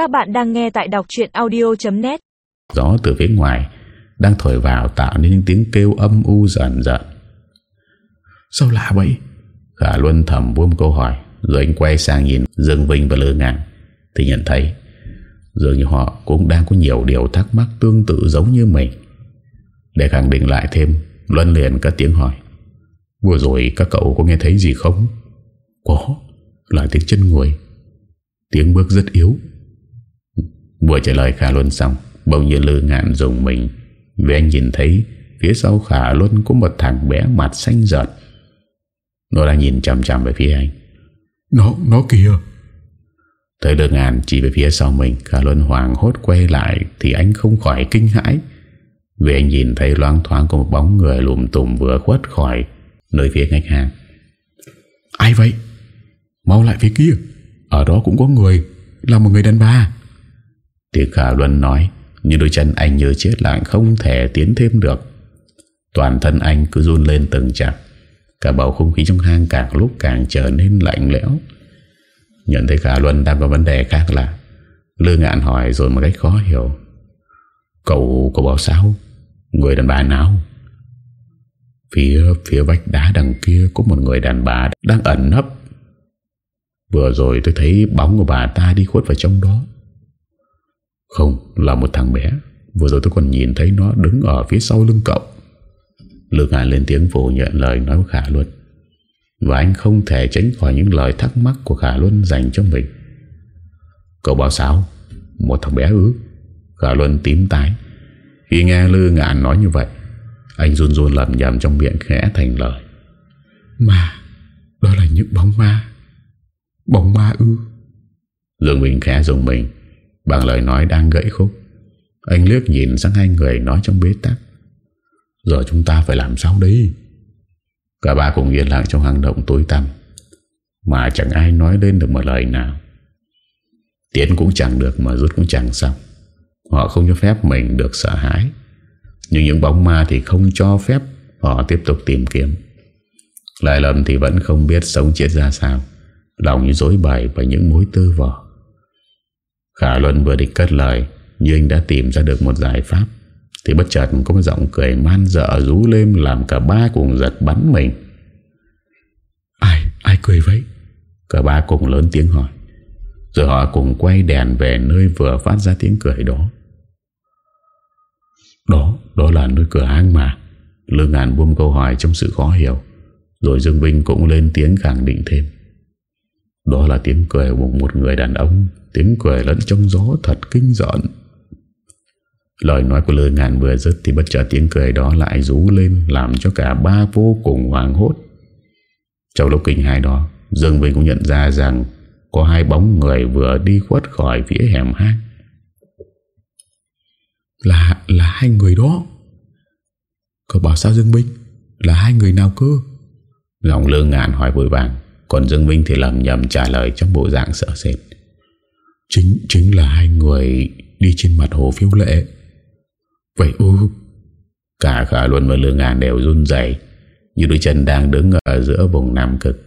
Các bạn đang nghe tại đọc chuyện audio.net Gió từ phía ngoài Đang thổi vào tạo nên những tiếng kêu âm u dần dần Sao lạ vậy? Khả Luân thầm buông câu hỏi Rồi anh quay sang nhìn Dương Vinh và Lơ Ngạn Thì nhận thấy Dường như họ cũng đang có nhiều điều thắc mắc Tương tự giống như mình. Để khẳng định lại thêm Luân liền cất tiếng hỏi Vừa rồi các cậu có nghe thấy gì không? Có Là tiếng chân người Tiếng bước rất yếu Vừa trả lời Khả Luân xong Bỗng nhiên lư ngạn dùng mình. Vì anh nhìn thấy Phía sau Khả Luân có một thằng bé mặt xanh giật Nó đang nhìn chầm chầm về phía anh. Nó, nó kìa. Thấy lư ngạn chỉ về phía sau mình Khả Luân hoàng hốt quay lại Thì anh không khỏi kinh hãi. Vì anh nhìn thấy loang thoáng có một bóng người lùm tùm vừa khuất khỏi Nơi phía ngách hàng. Ai vậy? Mau lại phía kia. Ở đó cũng có người Là một người đàn bà Tiếng Khả Luân nói Nhưng đôi chân anh như chết lặng không thể tiến thêm được. Toàn thân anh cứ run lên từng chặt Cả bầu không khí trong hang càng lúc càng trở nên lạnh lẽo. Nhận thấy Khả Luân đang có vấn đề khác là Lư ngạn hỏi rồi một cách khó hiểu Cậu, cậu bảo sao? Người đàn bà nào? Phía phía vách đá đằng kia Có một người đàn bà đang ẩn nấp. Vừa rồi tôi thấy bóng của bà ta đi khuất vào trong đó. Không là một thằng bé. Vừa rồi tôi còn nhìn thấy nó đứng ở phía sau lưng cậu. Lương Hà lên tiếng phủ nhận lời nói của Khả Luân. Và anh không thể tránh khỏi những lời thắc mắc của Khả Luân dành cho mình. Cậu bảo sao? Một thằng bé ư? Khả Luân tím tái. Khi nghe Lư Ngạn nói như vậy Anh run run lầm nhầm trong miệng khẽ thành lời. Mà Đó là những bóng ma. Bóng ma ư? Dương Bình khẽ dùng mình Bằng lời nói đang gãy khúc, Anh liếc nhìn sang hai người nói trong bế tắc. Giờ chúng ta phải làm sao đây? Cả ba cùng yên lặng trong hang động tối tăm, Mà chẳng ai nói lên được một lời nào. Tiến cũng chẳng được mà rút cũng chẳng xong. Họ không cho phép mình được sợ hãi, Nhưng những bóng ma thì không cho phép Họ tiếp tục tìm kiếm. Lại lầm thì vẫn không biết sống chết ra sao, Lòng như dối bày và những mối tư vỏ Khả Luân vừa định cất lời Nhưng anh đã tìm ra được một giải pháp. Thì bất chợt có một giọng cười man dợ rú lên Làm cả ba cùng giật bắn mình. Ai, ai cười vậy? Cả ba cùng lớn tiếng hỏi. Rồi họ cùng quay đèn về nơi vừa phát ra tiếng cười đó. Đó, đó là nơi cửa hang mà. Lương Ngạn buông câu hỏi trong sự khó hiểu Rồi Dương Vinh cũng lên tiếng khẳng định thêm Đó là tiếng cười của một người đàn ông Tiếng cười lẫn trong gió thật kinh giận. Lời nói của Lương Ngạn vừa dứt Thì bất chợt tiếng cười đó lại rú lên Làm cho cả ba vô cùng hoảng hốt. Trong lúc kinh hài đó Dương Vinh cũng nhận ra rằng Có hai bóng người vừa đi khuất khỏi phía hẻm hang Là, là hai người đó. Cậu bảo sao Dương Minh Là hai người nào cơ? Lòng lương ngạn hỏi vội vàng Còn Dương Minh thì lầm nhầm trả lời Trong bộ dạng sợ sệt. Chính chính là hai người Đi trên mặt hồ phiêu lệ Vậy ư? Cả khả luân và lương ngạn đều run dày Như đôi chân đang đứng ở giữa vùng Nam Cực.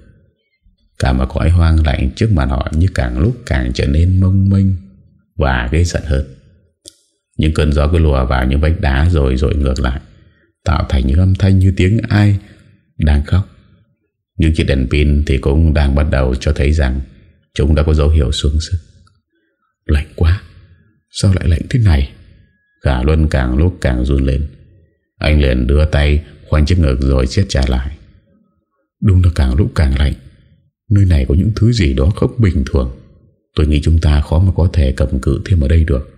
Cả một cõi hoang lạnh trước mặt họ Như càng lúc càng trở nên mông mênh Và gây giận hơn. Những cơn gió cứ lùa vào những vách đá Rồi rồi ngược lại Tạo thành những âm thanh như tiếng ai Đang khóc những chiếc đèn pin thì cũng đang bắt đầu cho thấy rằng Chúng đã có dấu hiệu xuống sức. Lạnh quá, Sao lại lạnh thế này? Khả Luân càng lúc càng run lên. Anh liền đưa tay khoanh chiếc ngực rồi siết trả lại. Đúng là càng lúc càng lạnh. Nơi này có những thứ gì đó không bình thường. Tôi nghĩ chúng ta khó mà có thể cầm cự thêm ở đây được.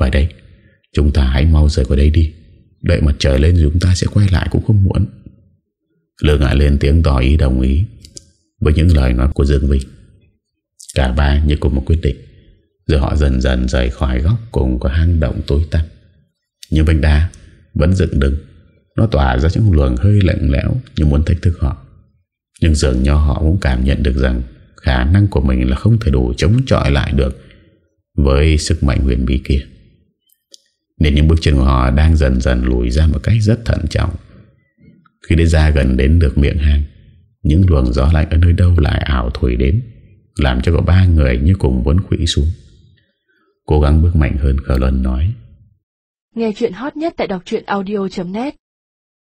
Phải đây Chúng ta hãy mau rời khỏi đây đi. Đợi mặt trời lên rồi chúng ta sẽ quay lại cũng không muộn. Lương ngại lên tiếng tỏ ý đồng ý Với những lời nói của Dương Vinh. Cả ba như cùng một quyết định, Rồi họ dần dần rời khỏi góc Cùng của hang động tối tăm. Nhưng vách đá vẫn dựng đứng, Nó tỏa ra những luồng hơi lạnh lẽo Như muốn thách thức họ. Nhưng dường như họ cũng cảm nhận được rằng Khả năng của mình là không thể đủ chống chọi lại được Với sức mạnh huyền bí kia. Nên những bước chân của họ đang dần dần lùi ra một cách rất thận trọng. Khi đi ra gần đến được miệng hang, Những luồng gió lạnh ở nơi đâu lại ảo thổi đến, Làm cho có ba người như cùng muốn khủy xuống. Cố gắng bước mạnh hơn Khả Luân nói. Nghe chuyện hot nhất tại đọc audio.net